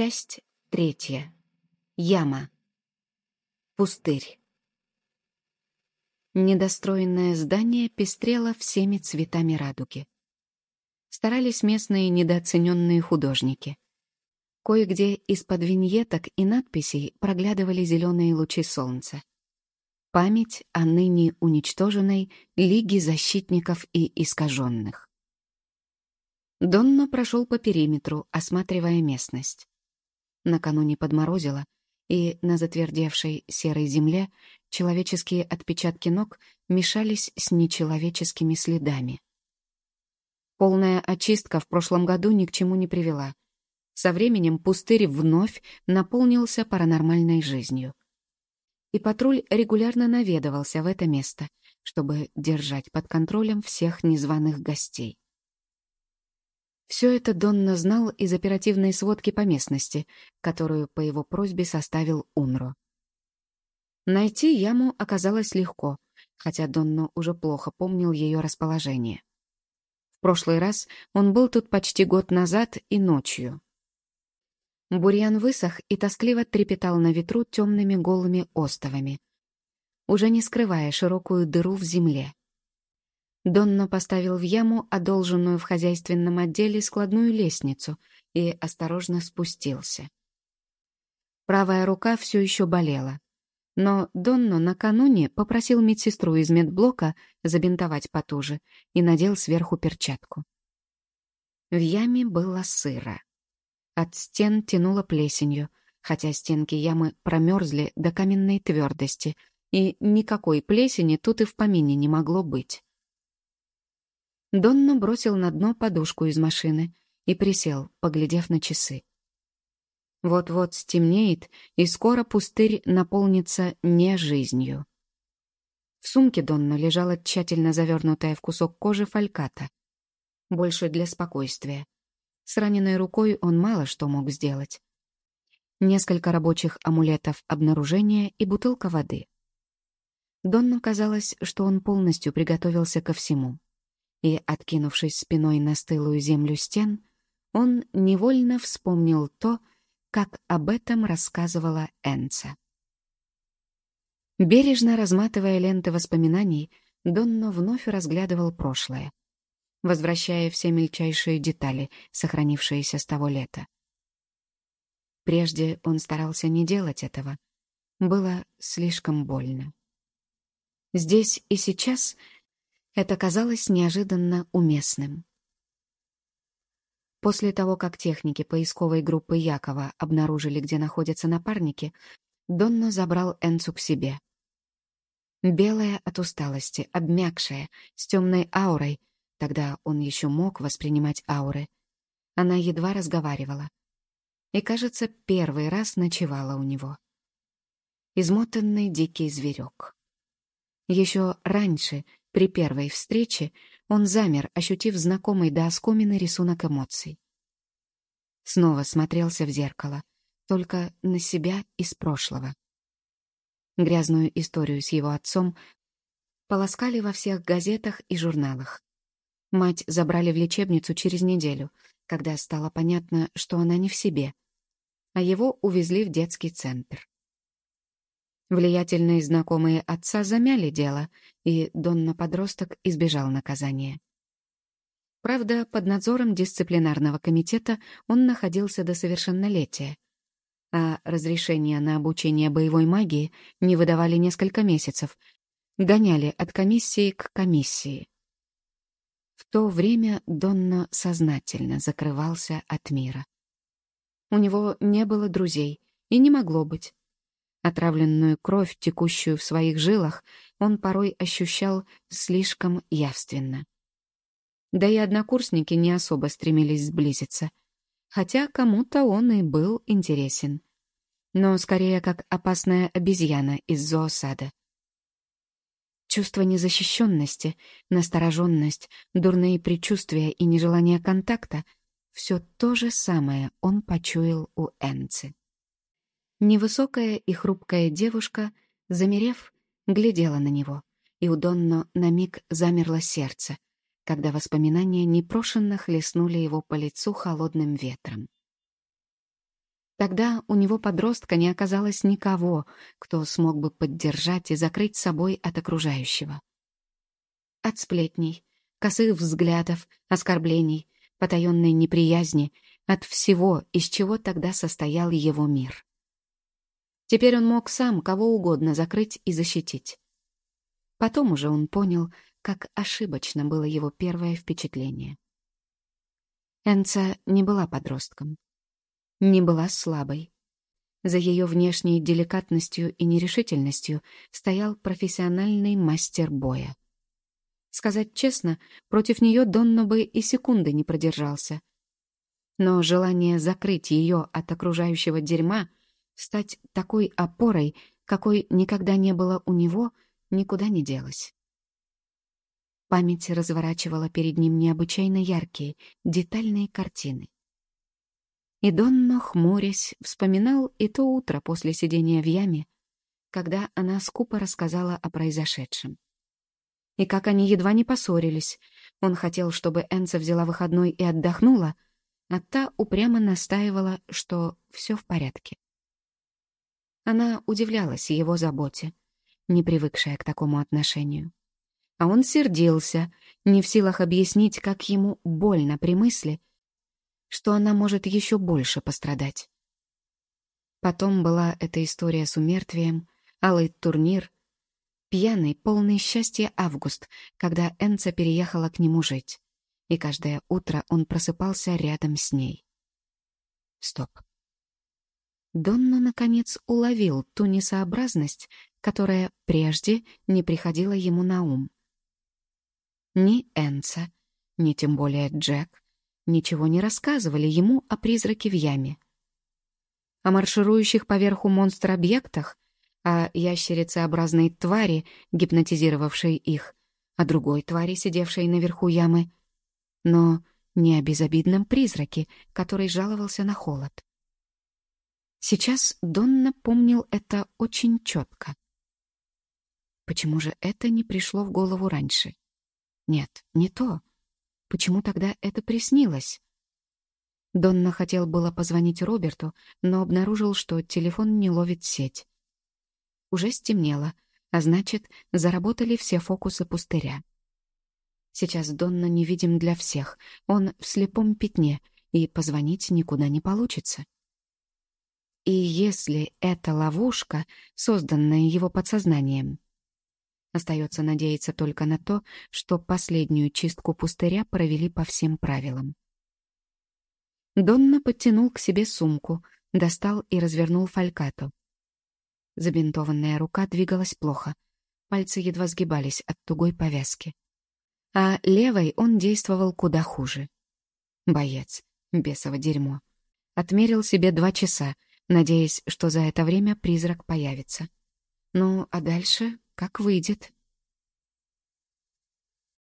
Часть третья. Яма. Пустырь. Недостроенное здание пестрело всеми цветами радуги. Старались местные недооцененные художники. Кое-где из-под виньеток и надписей проглядывали зеленые лучи солнца. Память о ныне уничтоженной Лиге защитников и искаженных. Донно прошел по периметру, осматривая местность. Накануне подморозило, и на затвердевшей серой земле человеческие отпечатки ног мешались с нечеловеческими следами. Полная очистка в прошлом году ни к чему не привела. Со временем пустырь вновь наполнился паранормальной жизнью. И патруль регулярно наведывался в это место, чтобы держать под контролем всех незваных гостей. Все это Донна знал из оперативной сводки по местности, которую по его просьбе составил Унро. Найти яму оказалось легко, хотя Донно уже плохо помнил ее расположение. В прошлый раз он был тут почти год назад и ночью. Бурьян высох и тоскливо трепетал на ветру темными голыми остовами, уже не скрывая широкую дыру в земле. Донно поставил в яму одолженную в хозяйственном отделе складную лестницу и осторожно спустился. Правая рука все еще болела. Но Донно накануне попросил медсестру из медблока забинтовать потуже и надел сверху перчатку. В яме было сыро. От стен тянуло плесенью, хотя стенки ямы промерзли до каменной твердости, и никакой плесени тут и в помине не могло быть. Донно бросил на дно подушку из машины и присел, поглядев на часы. Вот-вот стемнеет, и скоро пустырь наполнится не жизнью. В сумке Донно лежала тщательно завернутая в кусок кожи фальката. Больше для спокойствия. С раненой рукой он мало что мог сделать. Несколько рабочих амулетов обнаружения и бутылка воды. Донну казалось, что он полностью приготовился ко всему и, откинувшись спиной на стылую землю стен, он невольно вспомнил то, как об этом рассказывала Энца. Бережно разматывая ленты воспоминаний, Донно вновь разглядывал прошлое, возвращая все мельчайшие детали, сохранившиеся с того лета. Прежде он старался не делать этого. Было слишком больно. Здесь и сейчас — это казалось неожиданно уместным. После того, как техники поисковой группы Якова обнаружили, где находятся напарники, Донно забрал Энцу к себе. Белая от усталости, обмякшая, с темной аурой, тогда он еще мог воспринимать ауры, она едва разговаривала. И, кажется, первый раз ночевала у него. Измотанный дикий зверек. Еще раньше, при первой встрече он замер, ощутив знакомый до оскомины рисунок эмоций. Снова смотрелся в зеркало, только на себя из прошлого. Грязную историю с его отцом полоскали во всех газетах и журналах. Мать забрали в лечебницу через неделю, когда стало понятно, что она не в себе, а его увезли в детский центр. Влиятельные знакомые отца замяли дело, и Донна-подросток избежал наказания. Правда, под надзором дисциплинарного комитета он находился до совершеннолетия, а разрешение на обучение боевой магии не выдавали несколько месяцев, гоняли от комиссии к комиссии. В то время Донна сознательно закрывался от мира. У него не было друзей, и не могло быть. Отравленную кровь, текущую в своих жилах, он порой ощущал слишком явственно. Да и однокурсники не особо стремились сблизиться, хотя кому-то он и был интересен. Но скорее как опасная обезьяна из зоосада. Чувство незащищенности, настороженность, дурные предчувствия и нежелание контакта — все то же самое он почуял у Энци. Невысокая и хрупкая девушка, замерев, глядела на него, и у Донно на миг замерло сердце, когда воспоминания непрошенно хлестнули его по лицу холодным ветром. Тогда у него подростка не оказалось никого, кто смог бы поддержать и закрыть собой от окружающего. От сплетней, косых взглядов, оскорблений, потаенной неприязни, от всего, из чего тогда состоял его мир. Теперь он мог сам кого угодно закрыть и защитить. Потом уже он понял, как ошибочно было его первое впечатление. Энца не была подростком не была слабой. За ее внешней деликатностью и нерешительностью стоял профессиональный мастер боя. Сказать честно, против нее Донно бы и секунды не продержался. Но желание закрыть ее от окружающего дерьма, стать такой опорой, какой никогда не было у него, никуда не делось. Память разворачивала перед ним необычайно яркие, детальные картины. И Донно, хмурясь, вспоминал и то утро после сидения в яме, когда она скупо рассказала о произошедшем. И как они едва не поссорились. Он хотел, чтобы Энца взяла выходной и отдохнула, а та упрямо настаивала, что все в порядке. Она удивлялась его заботе, не привыкшая к такому отношению. А он сердился, не в силах объяснить, как ему больно при мысли, что она может еще больше пострадать. Потом была эта история с умертвием, алый турнир, пьяный, полный счастья август, когда Энца переехала к нему жить, и каждое утро он просыпался рядом с ней. Стоп. Донно, наконец, уловил ту несообразность, которая прежде не приходила ему на ум. Ни Энца, ни тем более Джек ничего не рассказывали ему о призраке в яме. О марширующих поверху монстр-объектах, о ящерицеобразной твари, гипнотизировавшей их, о другой твари, сидевшей наверху ямы, но не о безобидном призраке, который жаловался на холод. Сейчас Донна помнил это очень четко. Почему же это не пришло в голову раньше? Нет, не то. Почему тогда это приснилось? Донна хотел было позвонить Роберту, но обнаружил, что телефон не ловит сеть. Уже стемнело, а значит, заработали все фокусы пустыря. Сейчас Донна невидим для всех, он в слепом пятне, и позвонить никуда не получится. И если это ловушка, созданная его подсознанием, Остается надеяться только на то, что последнюю чистку пустыря провели по всем правилам. Донна подтянул к себе сумку, достал и развернул фалькату. Забинтованная рука двигалась плохо, пальцы едва сгибались от тугой повязки. А левой он действовал куда хуже. Боец, бесово дерьмо. Отмерил себе два часа, надеясь, что за это время призрак появится. Ну, а дальше как выйдет.